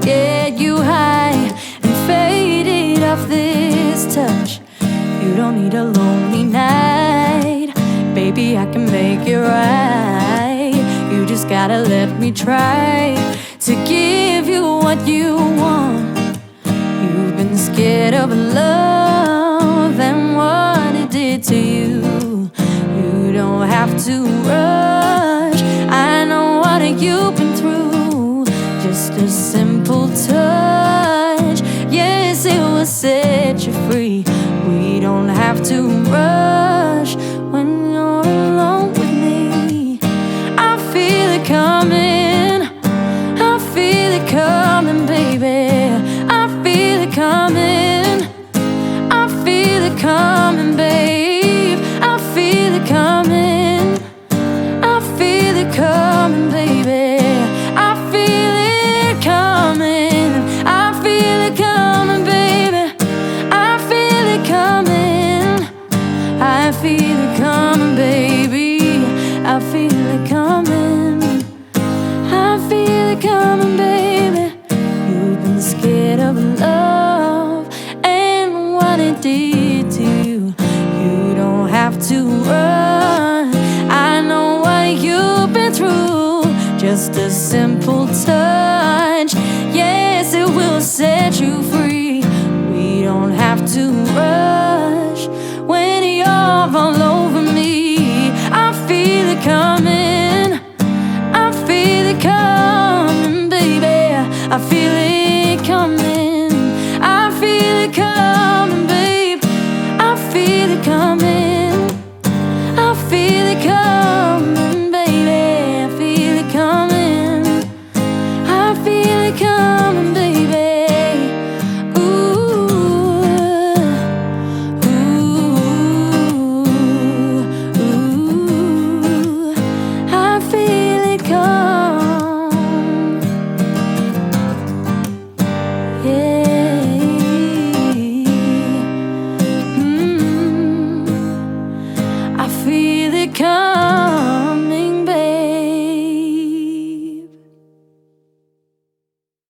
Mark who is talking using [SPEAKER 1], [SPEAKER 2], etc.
[SPEAKER 1] Get you high and faded off this touch. You don't need a lonely night, baby. I can make it right. You just gotta let me try to give you what you want. You've been scared of love and what it did to you. You don't have to rush. I know what through. Just a simple touch. Yes, it will set you free. We don't have to rush feel it coming, baby. I feel it coming. I feel it coming, baby. You've been scared of love and what it did to you. You don't have to run. I know what you've been through. Just a simple touch. Yes, it will set you free. I feel come.